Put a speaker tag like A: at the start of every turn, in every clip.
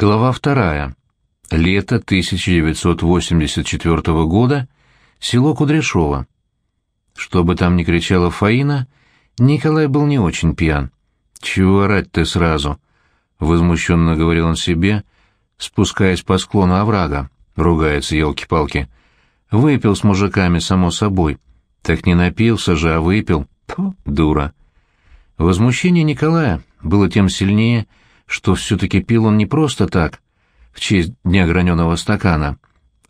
A: Глава вторая. Лето 1984 года. Село Кудряшово. Что бы там ни кричала Фаина, Николай был не очень пьян. «Чего орать ты сразу?» — возмущенно говорил он себе, спускаясь по склону оврага. Ругается, елки-палки. Выпил с мужиками, само собой. Так не напился же, а выпил. Тьфу, дура. Возмущение Николая было тем сильнее, что все-таки пил он не просто так, в честь дня граненого стакана,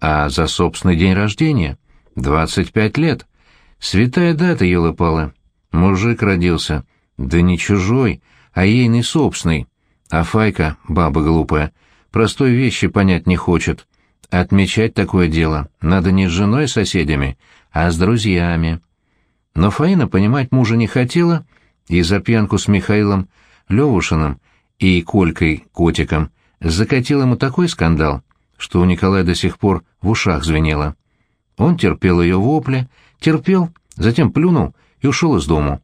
A: а за собственный день рождения. Двадцать пять лет. Святая дата, елы-палы. Мужик родился. Да не чужой, а ейный собственный. А Файка, баба глупая, простой вещи понять не хочет. Отмечать такое дело надо не с женой и соседями, а с друзьями. Но Фаина понимать мужа не хотела, и за пьянку с Михаилом Левушиным и Колькой Котиком закатил ему такой скандал, что у Николая до сих пор в ушах звенело. Он терпел ее вопли, терпел, затем плюнул и ушел из дому.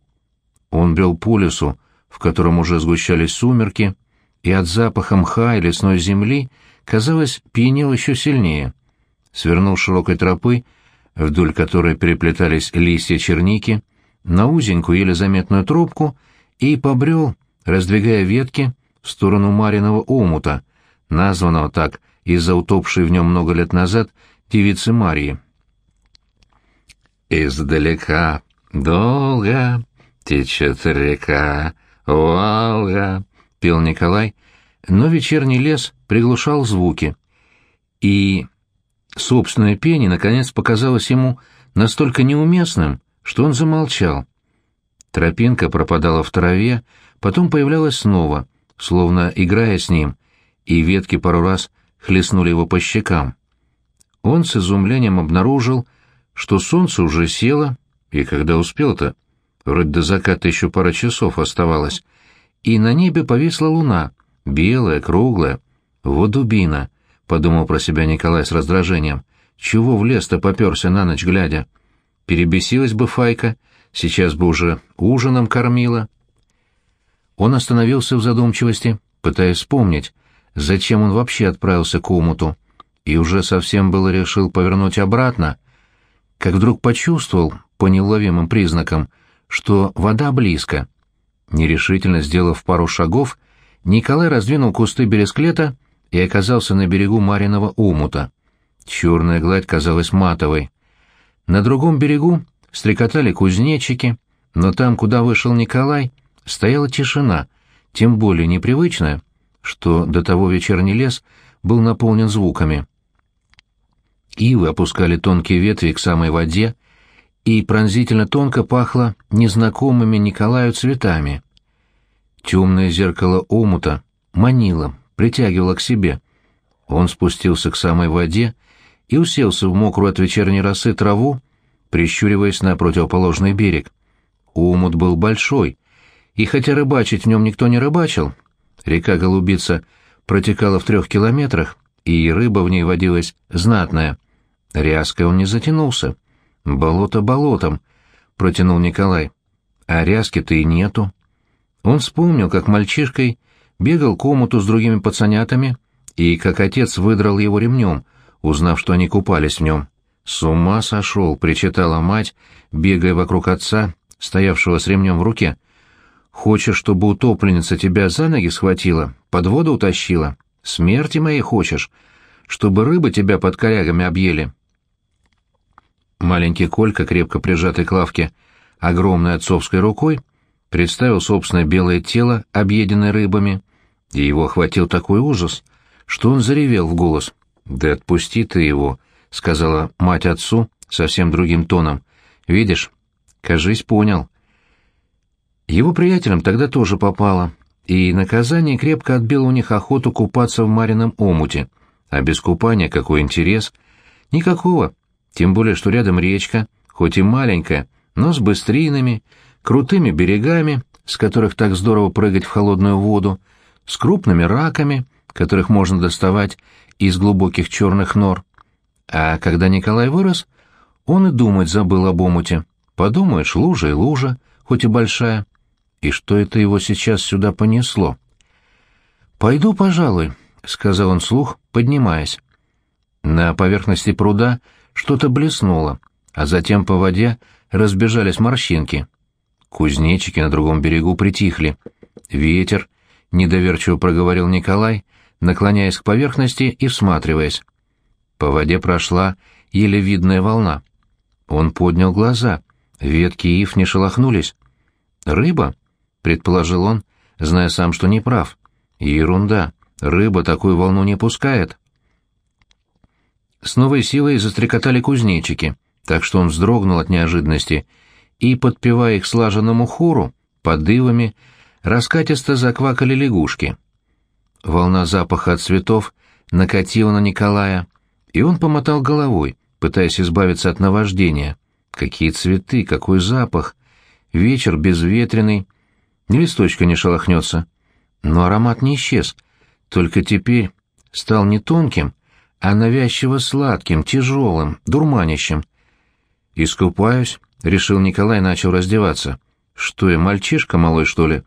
A: Он брел по лесу, в котором уже сгущались сумерки, и от запаха мха и лесной земли, казалось, пьянел еще сильнее. Свернул широкой тропы, вдоль которой переплетались листья черники, на узенькую, еле заметную тропку и побрел, раздвигая ветки, в сторону Мариного омута, названного так из-за утопшей в нем много лет назад девицы Марии. «Издалека, долго течет река, Волга», — пел Николай, но вечерний лес приглушал звуки, и собственное пение, наконец, показалось ему настолько неуместным, что он замолчал. Тропинка пропадала в траве, потом появлялась снова, словно играя с ним, и ветки пару раз хлестнули его по щекам. Он с изумлением обнаружил, что солнце уже село, и когда успел-то, вроде до заката еще пара часов оставалось, и на небе повисла луна, белая, круглая. Вот дубина, — подумал про себя Николай с раздражением. Чего в лес-то поперся на ночь глядя? Перебесилась бы Файка, сейчас бы уже ужином кормила. Он остановился в задумчивости, пытаясь вспомнить, зачем он вообще отправился к омуту, и уже совсем было решил повернуть обратно, как вдруг почувствовал, по неуловимым признакам, что вода близко. Нерешительно сделав пару шагов, Николай раздвинул кусты бересклета и оказался на берегу Мариного омута. Черная гладь казалась матовой. На другом берегу стрекотали кузнечики, но там, куда вышел Николай, стояла тишина, тем более непривычная, что до того вечерний лес был наполнен звуками. Ивы опускали тонкие ветви к самой воде, и пронзительно тонко пахло незнакомыми Николаю цветами. Темное зеркало омута манило, притягивало к себе. Он спустился к самой воде и уселся в мокрую от вечерней росы траву, прищуриваясь на противоположный берег. Омут был большой, и хотя рыбачить в нем никто не рыбачил, река Голубица протекала в трех километрах, и рыба в ней водилась знатная. Ряской он не затянулся. «Болото болотом», — протянул Николай. «А ряски-то и нету». Он вспомнил, как мальчишкой бегал к омуту с другими пацанятами, и как отец выдрал его ремнем, узнав, что они купались в нем. «С ума сошел», — причитала мать, бегая вокруг отца, стоявшего с ремнем в руке. Хочешь, чтобы утопленница тебя за ноги схватила, под воду утащила? Смерти моей хочешь? Чтобы рыбы тебя под корягами объели?» Маленький Колька, крепко прижатый к лавке, огромной отцовской рукой, представил собственное белое тело, объеденное рыбами, и его охватил такой ужас, что он заревел в голос. «Да отпусти ты его», — сказала мать отцу совсем другим тоном. «Видишь? Кажись, понял. Его приятелям тогда тоже попало, и наказание крепко отбило у них охоту купаться в Марином омуте. А без купания какой интерес? Никакого. Тем более, что рядом речка, хоть и маленькая, но с быстринами, крутыми берегами, с которых так здорово прыгать в холодную воду, с крупными раками, которых можно доставать из глубоких черных нор. А когда Николай вырос, он и думать забыл об омуте. Подумаешь, лужа и лужа, хоть и большая. И что это его сейчас сюда понесло? «Пойду, пожалуй», — сказал он вслух, поднимаясь. На поверхности пруда что-то блеснуло, а затем по воде разбежались морщинки. Кузнечики на другом берегу притихли. Ветер, недоверчиво проговорил Николай, наклоняясь к поверхности и всматриваясь. По воде прошла еле видная волна. Он поднял глаза. Ветки ив не шелохнулись. «Рыба?» — предположил он, зная сам, что не прав. «Ерунда. Рыба такую волну не пускает». С новой силой застрекотали кузнечики, так что он вздрогнул от неожиданности и, подпевая их слаженному хору, под ивами, раскатисто заквакали лягушки. Волна запаха от цветов накатила на Николая, и он помотал головой, пытаясь избавиться от наваждения. Какие цветы, какой запах! Вечер безветренный, ни листочка не шелохнется. Но аромат не исчез, только теперь стал не тонким, а навязчиво сладким, тяжелым, дурманящим. «Искупаюсь», — решил Николай, начал раздеваться. «Что я, мальчишка малой, что ли?»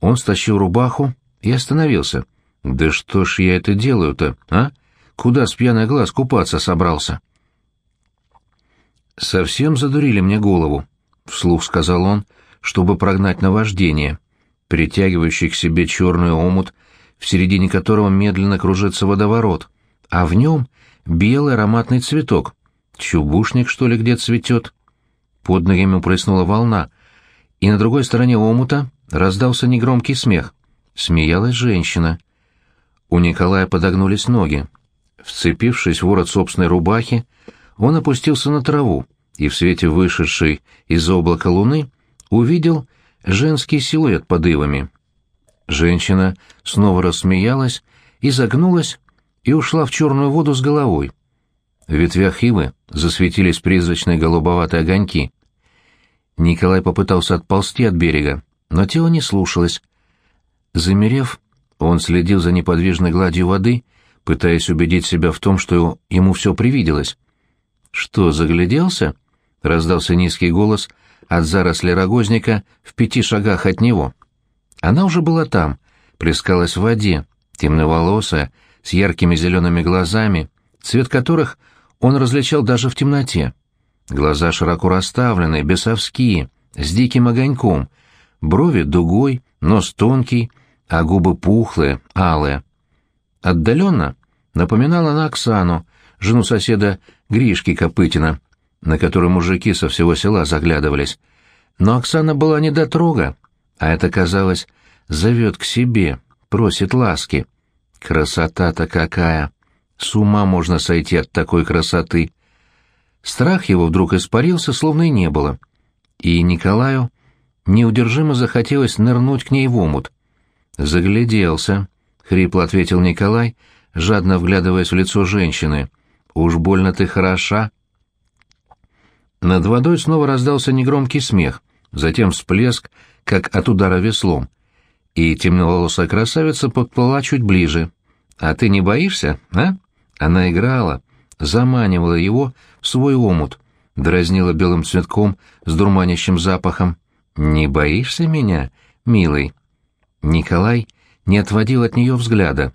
A: Он стащил рубаху и остановился. «Да что ж я это делаю-то, а? Куда с пьяный глаз купаться собрался?» «Совсем задурили мне голову», — вслух сказал он, чтобы прогнать наваждение, притягивающий к себе черный омут, в середине которого медленно кружится водоворот а в нем белый ароматный цветок. Чубушник, что ли, где цветет? Под ногами прыснула волна, и на другой стороне омута раздался негромкий смех. Смеялась женщина. У Николая подогнулись ноги. Вцепившись в ворот собственной рубахи, он опустился на траву и в свете вышедшей из облака луны увидел женский силуэт под ивами. Женщина снова рассмеялась и загнулась, и ушла в черную воду с головой. В ветвях ивы засветились призрачные голубоватые огоньки. Николай попытался отползти от берега, но тело не слушалось. Замерев, он следил за неподвижной гладью воды, пытаясь убедить себя в том, что ему все привиделось. «Что, загляделся?» — раздался низкий голос от заросли рогозника в пяти шагах от него. Она уже была там, плескалась в воде, темноволосая, с яркими зелеными глазами, цвет которых он различал даже в темноте. Глаза широко расставленные, бесовские, с диким огоньком, брови дугой, нос тонкий, а губы пухлые, алые. Отдаленно напоминала она Оксану, жену соседа Гришки Копытина, на которую мужики со всего села заглядывались. Но Оксана была не дотрога, а это, казалось, зовет к себе, просит ласки. Красота-то какая! С ума можно сойти от такой красоты. Страх его вдруг испарился, словно и не было. И Николаю неудержимо захотелось нырнуть к ней в омут. «Загляделся», — хрипло ответил Николай, жадно вглядываясь в лицо женщины. «Уж больно ты хороша». Над водой снова раздался негромкий смех, затем всплеск, как от удара веслом и темноволосая красавица подплыла чуть ближе. «А ты не боишься, а?» Она играла, заманивала его в свой омут, дразнила белым цветком с дурманящим запахом. «Не боишься меня, милый?» Николай не отводил от нее взгляда.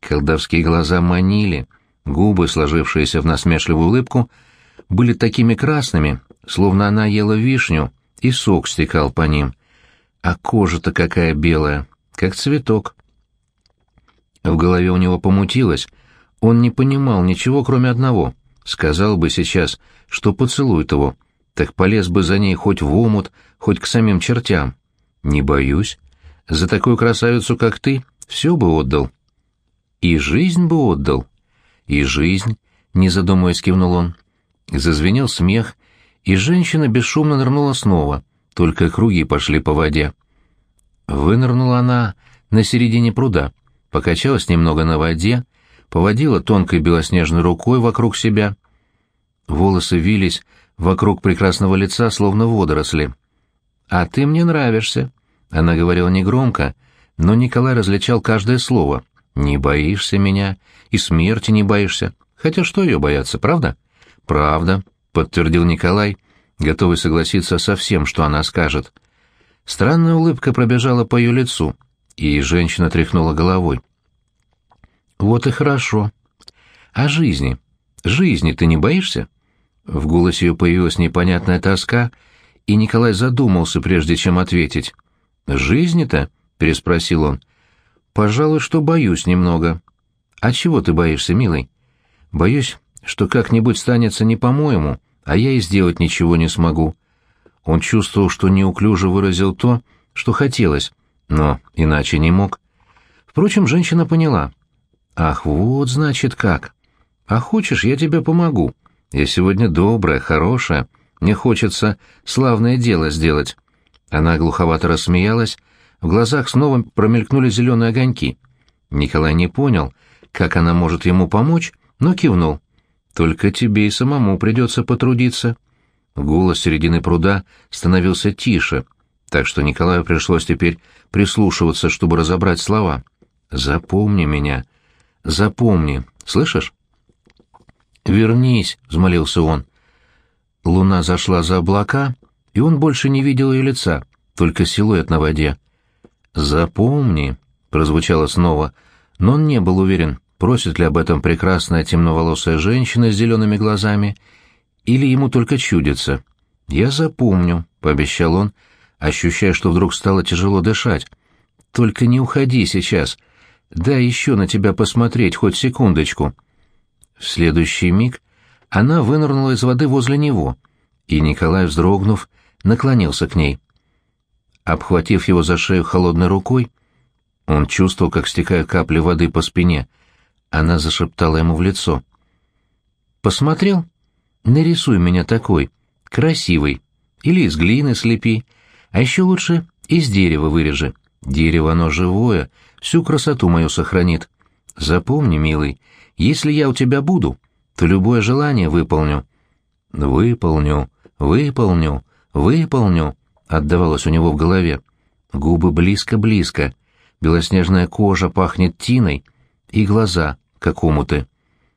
A: Колдовские глаза манили, губы, сложившиеся в насмешливую улыбку, были такими красными, словно она ела вишню, и сок стекал по ним — а кожа-то какая белая, как цветок. В голове у него помутилось. Он не понимал ничего, кроме одного. Сказал бы сейчас, что поцелует его, так полез бы за ней хоть в омут, хоть к самим чертям. Не боюсь. За такую красавицу, как ты, все бы отдал. И жизнь бы отдал. И жизнь, не задумываясь, кивнул он. Зазвенел смех, и женщина бесшумно нырнула снова — только круги пошли по воде. Вынырнула она на середине пруда, покачалась немного на воде, поводила тонкой белоснежной рукой вокруг себя. Волосы вились вокруг прекрасного лица, словно водоросли. «А ты мне нравишься», — она говорила негромко, но Николай различал каждое слово. «Не боишься меня, и смерти не боишься. Хотя что ее бояться, правда?» «Правда», — подтвердил Николай, готовый согласиться со всем, что она скажет. Странная улыбка пробежала по ее лицу, и женщина тряхнула головой. Вот и хорошо. А жизни? Жизни ты не боишься? В голосе ее появилась непонятная тоска, и Николай задумался, прежде чем ответить. «Жизни-то?» — переспросил он. «Пожалуй, что боюсь немного». «А чего ты боишься, милый?» «Боюсь, что как-нибудь станется не по-моему, а я и сделать ничего не смогу». Он чувствовал, что неуклюже выразил то, что хотелось, но иначе не мог. Впрочем, женщина поняла. «Ах, вот значит как. А хочешь, я тебе помогу. Я сегодня добрая, хорошая. Мне хочется славное дело сделать». Она глуховато рассмеялась, в глазах снова промелькнули зеленые огоньки. Николай не понял, как она может ему помочь, но кивнул. «Только тебе и самому придется потрудиться». Голос середины пруда становился тише, так что Николаю пришлось теперь прислушиваться, чтобы разобрать слова. «Запомни меня. Запомни. Слышишь?» «Вернись», — взмолился он. Луна зашла за облака, и он больше не видел ее лица, только силуэт на воде. «Запомни», — прозвучало снова, но он не был уверен, просит ли об этом прекрасная темноволосая женщина с зелеными глазами, или ему только чудится. «Я запомню», — пообещал он, ощущая, что вдруг стало тяжело дышать. «Только не уходи сейчас. Дай еще на тебя посмотреть хоть секундочку». В следующий миг она вынырнула из воды возле него, и Николай, вздрогнув, наклонился к ней. Обхватив его за шею холодной рукой, он чувствовал, как стекают капли воды по спине. Она зашептала ему в лицо. «Посмотрел? Нарисуй меня такой, красивый. Или из глины слепи. А еще лучше из дерева вырежи. Дерево оно живое, всю красоту мою сохранит. Запомни, милый, если я у тебя буду, то любое желание выполню». «Выполню, выполню, выполню», — отдавалось у него в голове. Губы близко-близко, белоснежная кожа пахнет тиной, и глаза, как омуты.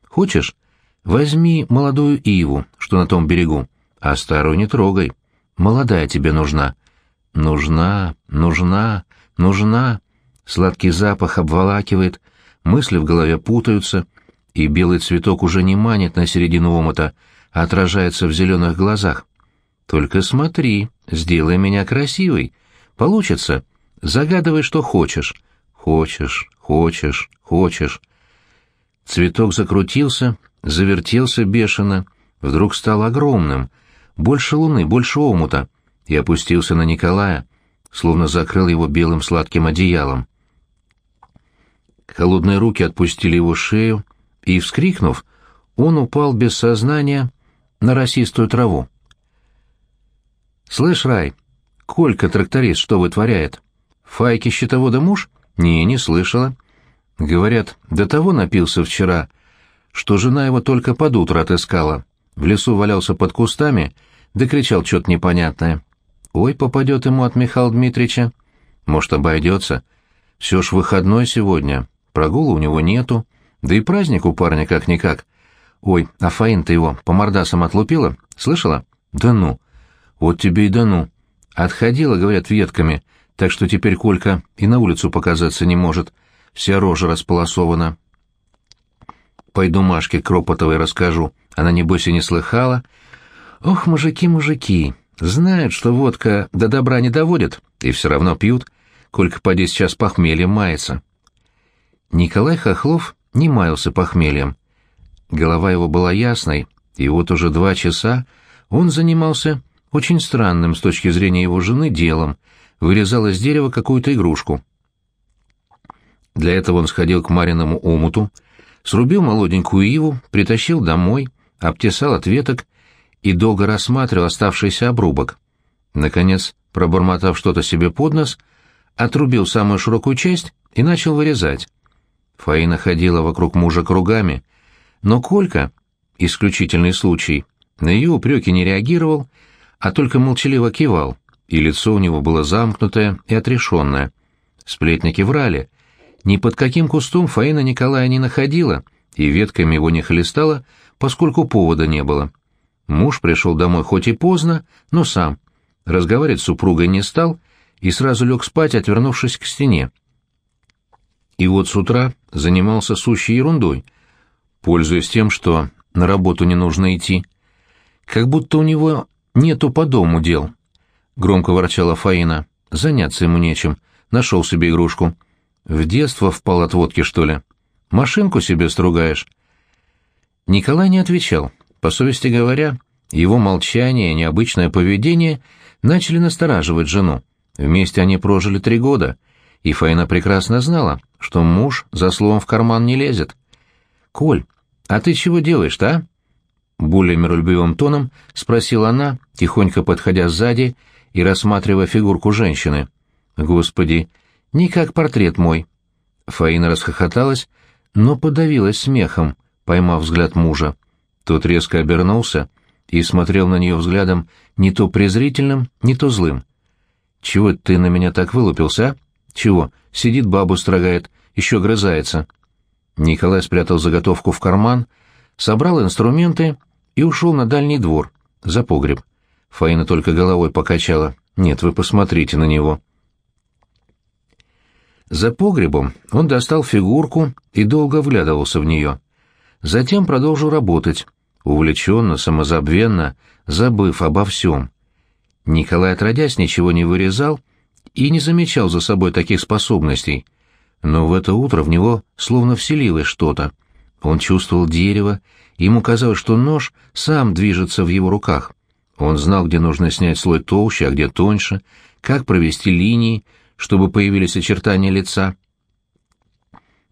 A: «Хочешь? Возьми молодую иву, что на том берегу, а старую не трогай. Молодая тебе нужна». «Нужна, нужна, нужна». Сладкий запах обволакивает, мысли в голове путаются, и белый цветок уже не манит на середину омута, а отражается в зеленых глазах. «Только смотри, сделай меня красивой. Получится. Загадывай, что хочешь. Хочешь, хочешь, хочешь». Цветок закрутился, завертелся бешено, вдруг стал огромным, больше луны, больше омута, и опустился на Николая, словно закрыл его белым сладким одеялом. Холодные руки отпустили его шею, и, вскрикнув, он упал без сознания на росистую траву. «Слышь, Рай, Колька тракторист что вытворяет? Файки счетовода муж? Не, не слышала. Говорят, до того напился вчера, что жена его только под утро отыскала. В лесу валялся под кустами, да кричал что-то непонятное. Ой, попадет ему от Михаила Дмитриевича. Может, обойдется. Все ж выходной сегодня, прогула у него нету, да и праздник у парня как-никак. Ой, а Фаин-то его по мордасам отлупила? Слышала? Да ну. Вот тебе и да ну. Отходила, говорят, ветками, так что теперь Колька и на улицу показаться не может. Вся рожа располосована. Пойду Машке Кропотовой расскажу. Она, небось, и не слыхала. Ох, мужики, мужики, знают, что водка до добра не доводит, и все равно пьют. Колька поди сейчас похмельем мается. Николай Хохлов не маялся похмельем. Голова его была ясной, и вот уже два часа он занимался очень странным с точки зрения его жены делом, вырезал из дерева какую-то игрушку. Для этого он сходил к Мариному омуту, срубил молоденькую иву, притащил домой, обтесал от веток и долго рассматривал оставшийся обрубок. Наконец, пробормотав что-то себе под нос, отрубил самую широкую часть и начал вырезать. Фаина ходила вокруг мужа кругами, но Колька, исключительный случай, на ее упреки не реагировал, а только молчаливо кивал, и лицо у него было замкнутое и отрешенное. Сплетники врали. Ни под каким кустом Фаина Николая не находила, и ветками его не хлестала, поскольку повода не было. Муж пришел домой хоть и поздно, но сам. Разговаривать с супругой не стал и сразу лег спать, отвернувшись к стене. И вот с утра занимался сущей ерундой, пользуясь тем, что на работу не нужно идти. Как будто у него нету по дому дел. Громко ворчала Фаина. Заняться ему нечем. Нашел себе игрушку. В детство впал от водки, что ли? Машинку себе стругаешь? Николай не отвечал. По совести говоря, его молчание и необычное поведение начали настораживать жену. Вместе они прожили три года, и Фаина прекрасно знала, что муж за словом в карман не лезет. «Коль, а ты чего делаешь-то, а?» Более миролюбивым тоном спросила она, тихонько подходя сзади и рассматривая фигурку женщины. «Господи, не как портрет мой!» Фаина расхохоталась, но подавилась смехом, поймав взгляд мужа. Тот резко обернулся и смотрел на нее взглядом не то презрительным, не то злым. «Чего ты на меня так вылупился, а? Чего? Сидит бабу строгает, еще грызается». Николай спрятал заготовку в карман, собрал инструменты и ушел на дальний двор, за погреб. Фаина только головой покачала. «Нет, вы посмотрите на него». За погребом он достал фигурку и долго вглядывался в нее. Затем продолжил работать, увлеченно, самозабвенно, забыв обо всем. Николай, отродясь, ничего не вырезал и не замечал за собой таких способностей, но в это утро в него словно вселилось что-то. Он чувствовал дерево, ему казалось, что нож сам движется в его руках. Он знал, где нужно снять слой толще, а где тоньше, как провести линии, чтобы появились очертания лица.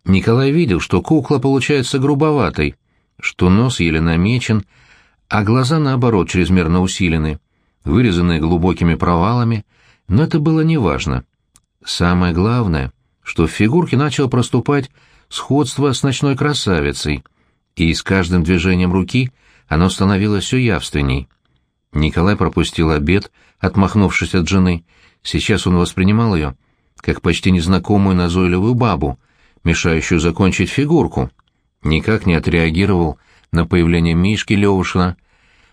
A: Николай видел, что кукла получается грубоватой, что нос еле намечен, а глаза, наоборот, чрезмерно усилены, вырезанные глубокими провалами, но это было неважно. Самое главное, что в фигурке начало проступать сходство с ночной красавицей, и с каждым движением руки оно становилось все явственней. Николай пропустил обед, отмахнувшись от жены, Сейчас он воспринимал ее как почти незнакомую назойливую бабу, мешающую закончить фигурку. Никак не отреагировал на появление Мишки Левушина,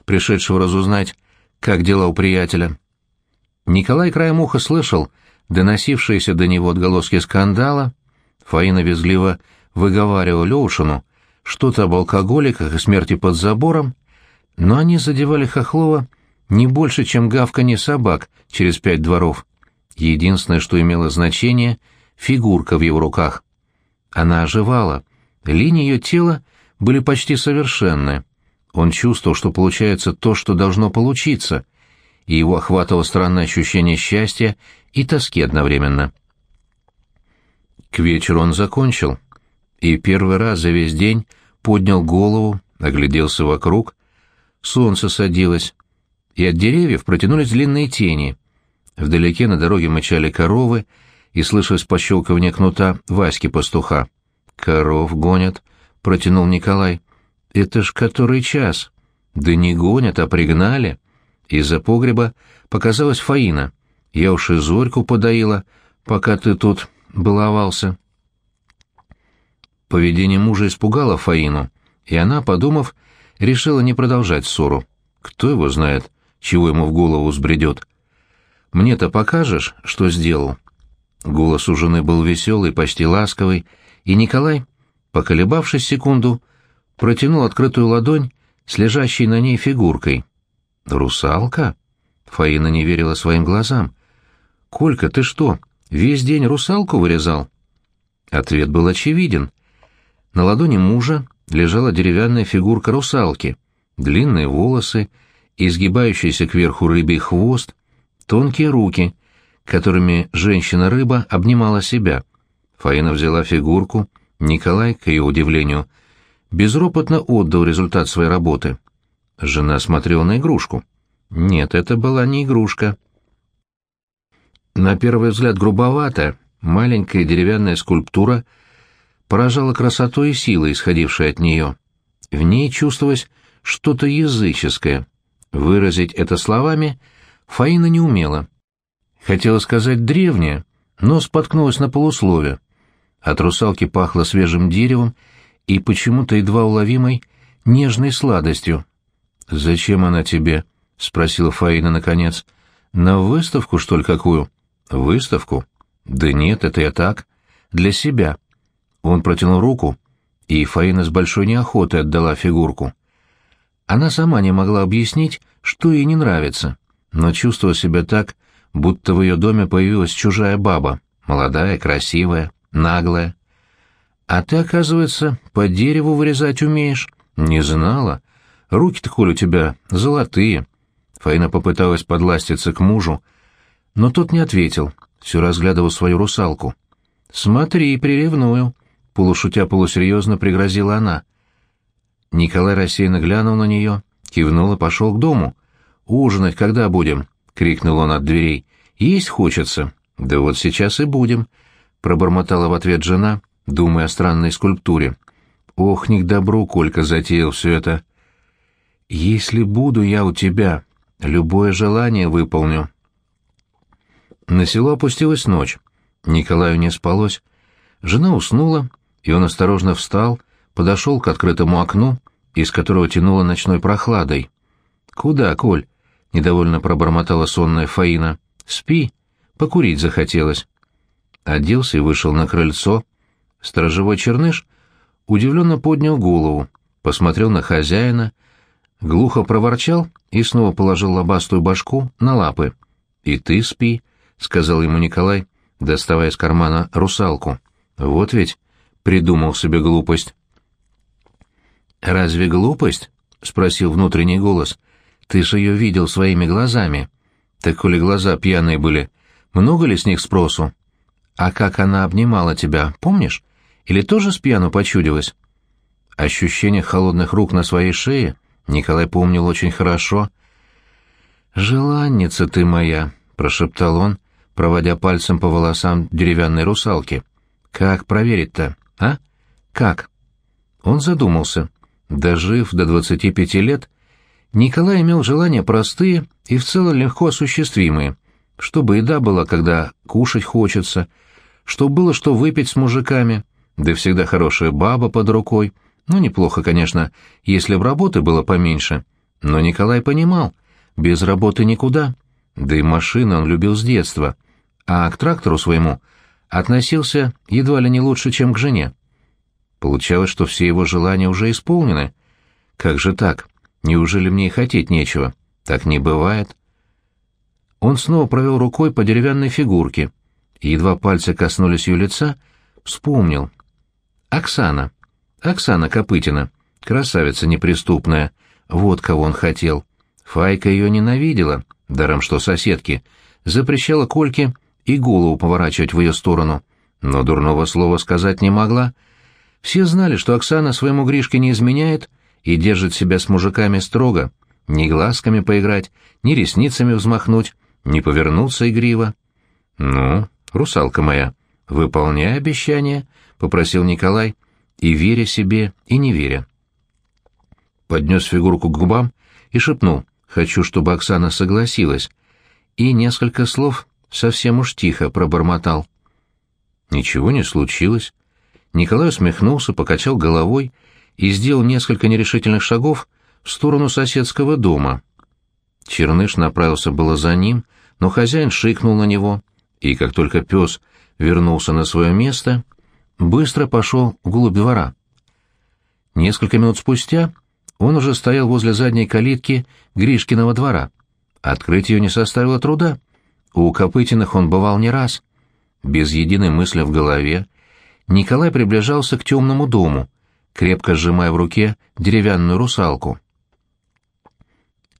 A: пришедшего разузнать, как дела у приятеля. Николай краем уха слышал доносившиеся до него отголоски скандала. Фаина визгливо выговаривала Левушину что-то об алкоголиках и смерти под забором, но они задевали Хохлова не больше, чем гавканье собак через пять дворов. Единственное, что имело значение — фигурка в его руках. Она оживала, линии ее тела были почти совершенны. Он чувствовал, что получается то, что должно получиться, и его охватывало странное ощущение счастья и тоски одновременно. К вечеру он закончил, и первый раз за весь день поднял голову, огляделся вокруг. Солнце садилось, и от деревьев протянулись длинные тени. Вдалеке на дороге мычали коровы, и слышалось пощелкивание кнута Васьки-пастуха. «Коров гонят», — протянул Николай. «Это ж который час?» «Да не гонят, а пригнали». Из-за погреба показалась Фаина. «Я уж и Зорьку подоила, пока ты тут баловался». Поведение мужа испугало Фаину, и она, подумав, решила не продолжать ссору. Кто его знает, чего ему в голову взбредет. «Мне-то покажешь, что сделал?» Голос у жены был веселый, почти ласковый, и Николай, поколебавшись секунду, протянул открытую ладонь с лежащей на ней фигуркой. «Русалка?» Фаина не верила своим глазам. «Колька, ты что, весь день русалку вырезал?» Ответ был очевиден. На ладони мужа лежала деревянная фигурка русалки, длинные волосы, изгибающийся кверху рыбий хвост, тонкие руки, которыми женщина-рыба обнимала себя. Фаина взяла фигурку, Николай, к ее удивлению, безропотно отдал результат своей работы. Жена смотрела на игрушку. Нет, это была не игрушка. На первый взгляд грубоватая, маленькая деревянная скульптура поражала красотой и силой, исходившей от нее. В ней чувствовалось что-то языческое — Выразить это словами Фаина не умела. Хотела сказать древнее, но споткнулась на полуслове. От русалки пахло свежим деревом и почему-то едва уловимой нежной сладостью. «Зачем она тебе?» — спросила Фаина наконец. «На выставку, что ли, какую?» «Выставку?» «Да нет, это я так. Для себя. Он протянул руку, и Фаина с большой неохотой отдала фигурку. Она сама не могла объяснить, что ей не нравится, но чувствовала себя так, будто в ее доме появилась чужая баба, молодая, красивая, наглая. «А ты, оказывается, по дереву вырезать умеешь?» «Не знала. Руки-то, коль у тебя, золотые». Фаина попыталась подластиться к мужу, но тот не ответил, все разглядывал свою русалку. «Смотри, приревную», — полушутя полусерьезно пригрозила она. Николай рассеянно глянул на нее, кивнул и пошел к дому. «Ужинать когда будем?» — крикнул он от дверей. «Есть хочется». «Да вот сейчас и будем», — пробормотала в ответ жена, думая о странной скульптуре. «Ох, не к добру Колька затеял все это». «Если буду я у тебя, любое желание выполню». На село опустилась ночь. Николаю не спалось. Жена уснула, и он осторожно встал, подошел к открытому окну, из которого тянуло ночной прохладой. «Куда, Коль?» — недовольно пробормотала сонная Фаина. «Спи. Покурить захотелось». Оделся и вышел на крыльцо. Сторожевой черныш удивленно поднял голову, посмотрел на хозяина, глухо проворчал и снова положил лобастую башку на лапы. «И ты спи», — сказал ему Николай, доставая из кармана русалку. «Вот ведь придумал себе глупость». «Разве глупость?» — спросил внутренний голос. «Ты же ее видел своими глазами. Так коли глаза пьяные были, много ли с них спросу? А как она обнимала тебя, помнишь? Или тоже с пьяну почудилась?» Ощущение холодных рук на своей шее Николай помнил очень хорошо. «Желанница ты моя», — прошептал он, проводя пальцем по волосам деревянной русалки. «Как проверить-то, а? Как?» Он задумался. Дожив до двадцати пяти лет, Николай имел желания простые и в целом легко осуществимые, чтобы еда была, когда кушать хочется, чтобы было что выпить с мужиками, да всегда хорошая баба под рукой. Ну, неплохо, конечно, если бы работы было поменьше. Но Николай понимал, без работы никуда. Да и машины он любил с детства, а к трактору своему относился едва ли не лучше, чем к жене. Получалось, что все его желания уже исполнены. Как же так? Неужели мне и хотеть нечего? Так не бывает. Он снова провел рукой по деревянной фигурке, едва пальцы коснулись ее лица, вспомнил. Оксана. Оксана Копытина. Красавица неприступная. Вот кого он хотел. Файка ее ненавидела, даром что соседки. Запрещала Кольке и голову поворачивать в ее сторону. Но дурного слова сказать не могла — все знали, что Оксана своему Гришке не изменяет и держит себя с мужиками строго, ни глазками поиграть, ни ресницами взмахнуть, ни повернуться игриво. «Ну, русалка моя, выполняй обещание», — попросил Николай, и веря себе, и не веря. Поднес фигурку к губам и шепнул «Хочу, чтобы Оксана согласилась», и несколько слов совсем уж тихо пробормотал. Ничего не случилось. Николай усмехнулся, покачал головой и сделал несколько нерешительных шагов в сторону соседского дома. Черныш направился было за ним, но хозяин шикнул на него, и как только пес вернулся на свое место, быстро пошел вглубь двора. Несколько минут спустя он уже стоял возле задней калитки Гришкиного двора. Открыть ее не составило труда. У Копытиных он бывал не раз. Без единой мысли в голове, Николай приближался к темному дому, крепко сжимая в руке деревянную русалку.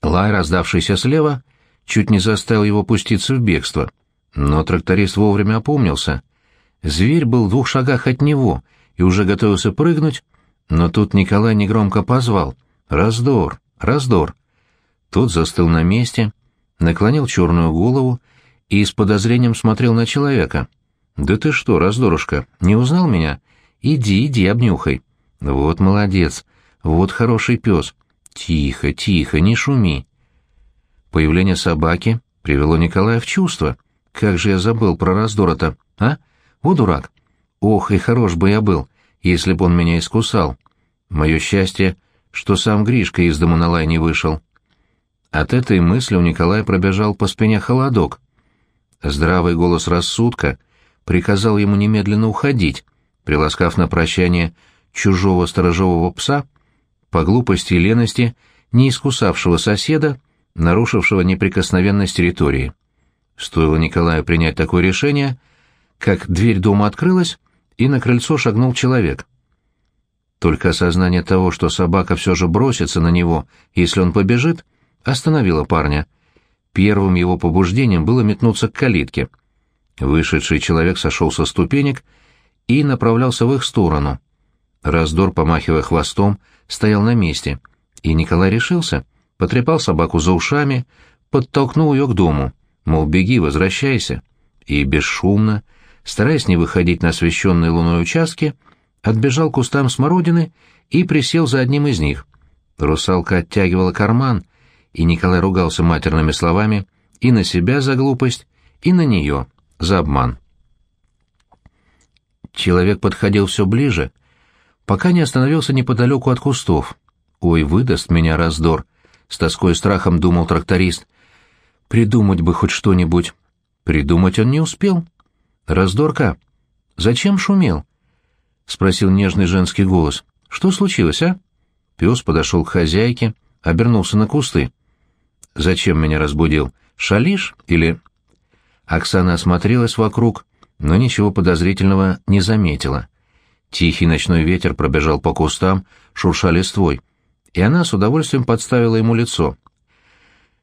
A: Лай, раздавшийся слева, чуть не заставил его пуститься в бегство, но тракторист вовремя опомнился. Зверь был в двух шагах от него и уже готовился прыгнуть, но тут Николай негромко позвал «Раздор! Раздор!». Тот застыл на месте, наклонил черную голову и с подозрением смотрел на человека — «Да ты что, раздорушка, не узнал меня? Иди, иди, обнюхай». «Вот молодец, вот хороший пес. Тихо, тихо, не шуми». Появление собаки привело Николая в чувство. Как же я забыл про раздора-то, а? Вот дурак. Ох, и хорош бы я был, если бы он меня искусал. Мое счастье, что сам Гришка из дому на лай не вышел. От этой мысли у Николая пробежал по спине холодок. Здравый голос рассудка приказал ему немедленно уходить, приласкав на прощание чужого сторожевого пса, по глупости и лености не искусавшего соседа, нарушившего неприкосновенность территории. Стоило Николаю принять такое решение, как дверь дома открылась, и на крыльцо шагнул человек. Только осознание того, что собака все же бросится на него, если он побежит, остановило парня. Первым его побуждением было метнуться к калитке. Вышедший человек сошел со ступенек и направлялся в их сторону. Раздор, помахивая хвостом, стоял на месте, и Николай решился, потрепал собаку за ушами, подтолкнул ее к дому, мол, беги, возвращайся, и бесшумно, стараясь не выходить на освещенные луной участки, отбежал к кустам смородины и присел за одним из них. Русалка оттягивала карман, и Николай ругался матерными словами и на себя за глупость, и на нее за обман. Человек подходил все ближе, пока не остановился неподалеку от кустов. «Ой, выдаст меня раздор!» — с тоской и страхом думал тракторист. «Придумать бы хоть что-нибудь». Придумать он не успел. «Раздорка, зачем шумел?» — спросил нежный женский голос. «Что случилось, а?» Пес подошел к хозяйке, обернулся на кусты. «Зачем меня разбудил? Шалишь или...» Оксана осмотрелась вокруг, но ничего подозрительного не заметила. Тихий ночной ветер пробежал по кустам, шурша листвой, и она с удовольствием подставила ему лицо.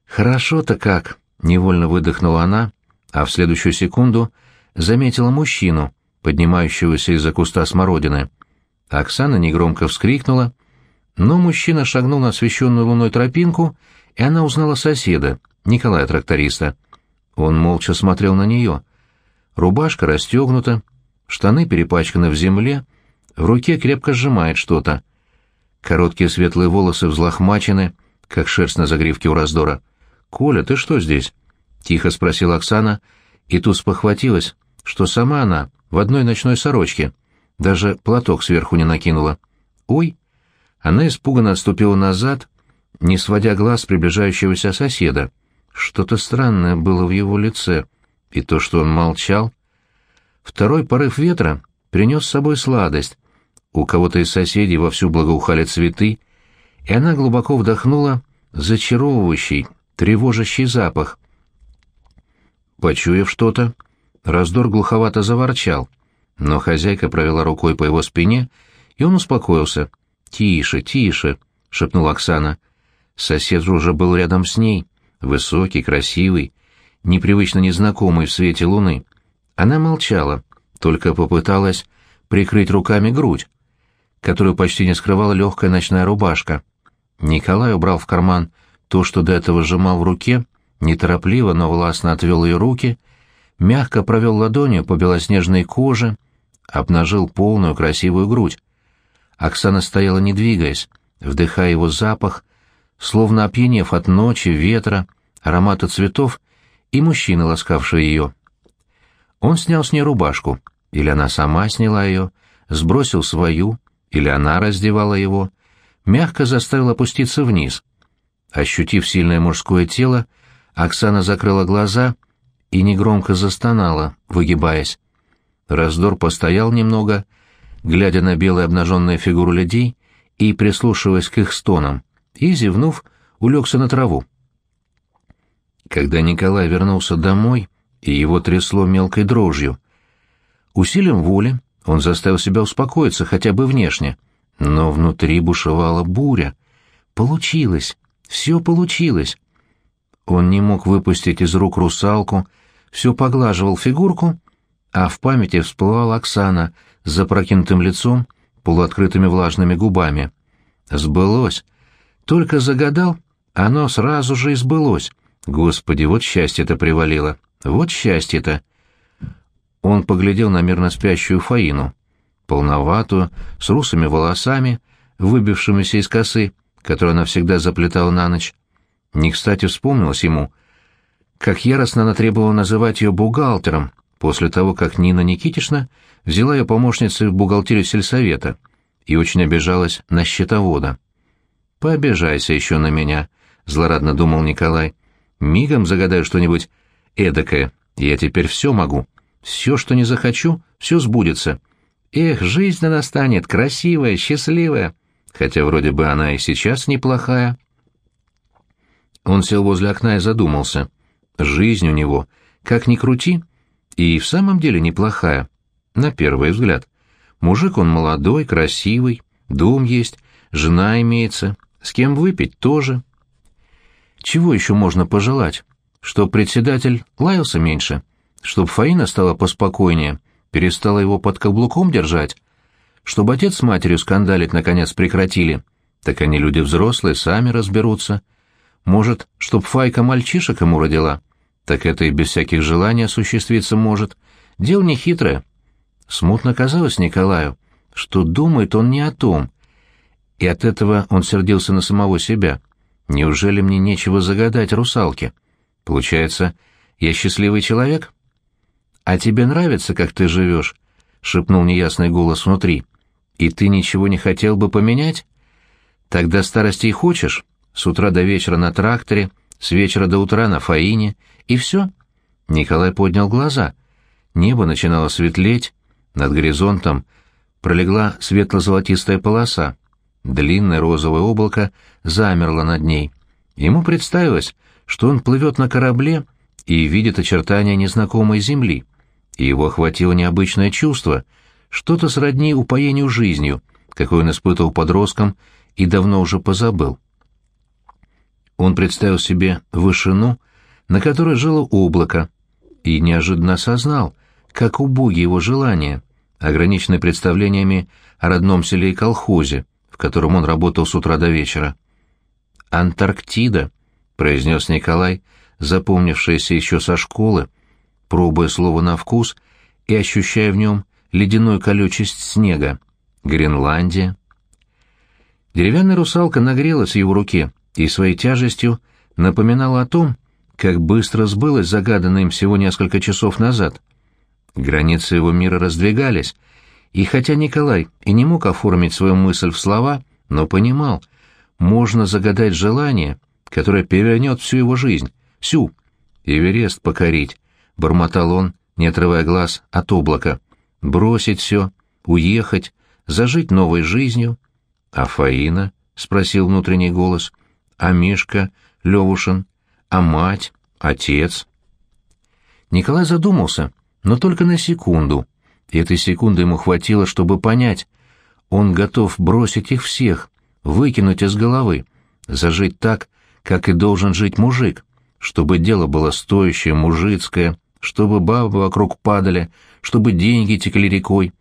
A: «Хорошо-то как!» — невольно выдохнула она, а в следующую секунду заметила мужчину, поднимающегося из-за куста смородины. Оксана негромко вскрикнула, но мужчина шагнул на освещенную луной тропинку, и она узнала соседа, Николая тракториста. Он молча смотрел на нее. Рубашка расстегнута, штаны перепачканы в земле, в руке крепко сжимает что-то. Короткие светлые волосы взлохмачены, как шерсть на загривке у раздора. «Коля, ты что здесь?» — тихо спросила Оксана, и тут спохватилась, что сама она в одной ночной сорочке, даже платок сверху не накинула. «Ой!» Она испуганно отступила назад, не сводя глаз приближающегося соседа. Что-то странное было в его лице, и то, что он молчал. Второй порыв ветра принес с собой сладость. У кого-то из соседей вовсю благоухали цветы, и она глубоко вдохнула зачаровывающий, тревожащий запах. Почуяв что-то, раздор глуховато заворчал, но хозяйка провела рукой по его спине, и он успокоился. «Тише, тише», — шепнула Оксана. Сосед уже был рядом с ней, высокий, красивый, непривычно незнакомый в свете луны. Она молчала, только попыталась прикрыть руками грудь, которую почти не скрывала легкая ночная рубашка. Николай убрал в карман то, что до этого сжимал в руке, неторопливо, но властно отвел ее руки, мягко провел ладонью по белоснежной коже, обнажил полную красивую грудь. Оксана стояла не двигаясь, вдыхая его запах, словно опьянев от ночи, ветра, аромата цветов и мужчины, ласкавшие ее. Он снял с нее рубашку, или она сама сняла ее, сбросил свою, или она раздевала его, мягко заставил опуститься вниз. Ощутив сильное мужское тело, Оксана закрыла глаза и негромко застонала, выгибаясь. Раздор постоял немного, глядя на белые обнаженные фигуры людей и прислушиваясь к их стонам, и, зевнув, улегся на траву. Когда Николай вернулся домой, и его трясло мелкой дрожью, усилием воли он заставил себя успокоиться хотя бы внешне, но внутри бушевала буря. Получилось, все получилось. Он не мог выпустить из рук русалку, все поглаживал фигурку, а в памяти всплывала Оксана с запрокинутым лицом, полуоткрытыми влажными губами. Сбылось. Только загадал, оно сразу же и сбылось. Господи, вот счастье-то привалило. Вот счастье-то. Он поглядел на мирно спящую Фаину, полноватую, с русыми волосами, выбившимися из косы, которую она всегда заплетала на ночь. Не кстати вспомнилось ему, как яростно она требовала называть ее бухгалтером после того, как Нина Никитишна взяла ее помощницей в бухгалтерию сельсовета и очень обижалась на счетовода. «Пообижайся еще на меня», — злорадно думал Николай. «Мигом загадаю что-нибудь эдакое. Я теперь все могу. Все, что не захочу, все сбудется. Эх, жизнь настанет, красивая, счастливая, хотя вроде бы она и сейчас неплохая. Он сел возле окна и задумался. Жизнь у него, как ни крути, и в самом деле неплохая, на первый взгляд. Мужик он молодой, красивый, дом есть, жена имеется, с кем выпить тоже. Чего еще можно пожелать? Чтоб председатель лаялся меньше, чтоб Фаина стала поспокойнее, перестала его под каблуком держать, чтобы отец с матерью скандалить наконец прекратили. Так они люди взрослые, сами разберутся. Может, чтоб Файка мальчишек ему родила? Так это и без всяких желаний осуществиться может. Дело нехитрое. Смутно казалось Николаю, что думает он не о том, и от этого он сердился на самого себя. Неужели мне нечего загадать русалке? Получается, я счастливый человек? А тебе нравится, как ты живешь? — шепнул неясный голос внутри. И ты ничего не хотел бы поменять? Тогда старости и хочешь? С утра до вечера на тракторе, с вечера до утра на Фаине, и все? Николай поднял глаза. Небо начинало светлеть, над горизонтом пролегла светло-золотистая полоса. Длинное розовое облако замерло над ней. Ему представилось, что он плывет на корабле и видит очертания незнакомой земли. И его охватило необычное чувство, что-то сродни упоению жизнью, какое он испытывал подростком и давно уже позабыл. Он представил себе вышину, на которой жило облако, и неожиданно осознал, как убоги его желания, ограничены представлениями о родном селе и колхозе, в котором он работал с утра до вечера. «Антарктида», — произнес Николай, запомнившийся еще со школы, пробуя слово на вкус и ощущая в нем ледяную колючесть снега. «Гренландия». Деревянная русалка нагрелась в его руке и своей тяжестью напоминала о том, как быстро сбылось загаданное им всего несколько часов назад. Границы его мира раздвигались, и хотя Николай и не мог оформить свою мысль в слова, но понимал, можно загадать желание, которое перевернет всю его жизнь, всю. Эверест покорить, — бормотал он, не отрывая глаз от облака, — бросить все, уехать, зажить новой жизнью. — А Фаина? — спросил внутренний голос. — А Мишка, Левушин? А мать? Отец? Николай задумался, но только на секунду, и этой секунды ему хватило, чтобы понять, он готов бросить их всех, выкинуть из головы, зажить так, как и должен жить мужик, чтобы дело было стоящее, мужицкое, чтобы бабы вокруг падали, чтобы деньги текли рекой.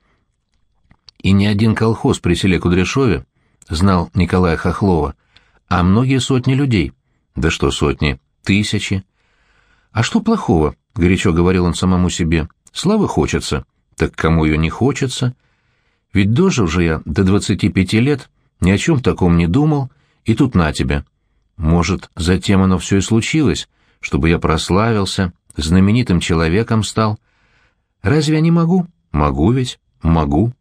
A: И ни один колхоз при селе Кудряшове знал Николая Хохлова, а многие сотни людей. Да что сотни, тысячи. А что плохого, — горячо говорил он самому себе, — славы хочется. Так кому ее не хочется? Ведь дожил же я до двадцати пяти лет, ни о чем таком не думал, и тут на тебя. Может, затем оно все и случилось, чтобы я прославился, знаменитым человеком стал. Разве я не могу? Могу ведь, могу.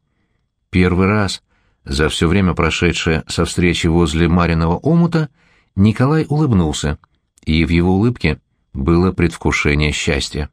A: Первый раз за все время, прошедшее со встречи возле Мариного омута, Николай улыбнулся, и в его улыбке было предвкушение счастья.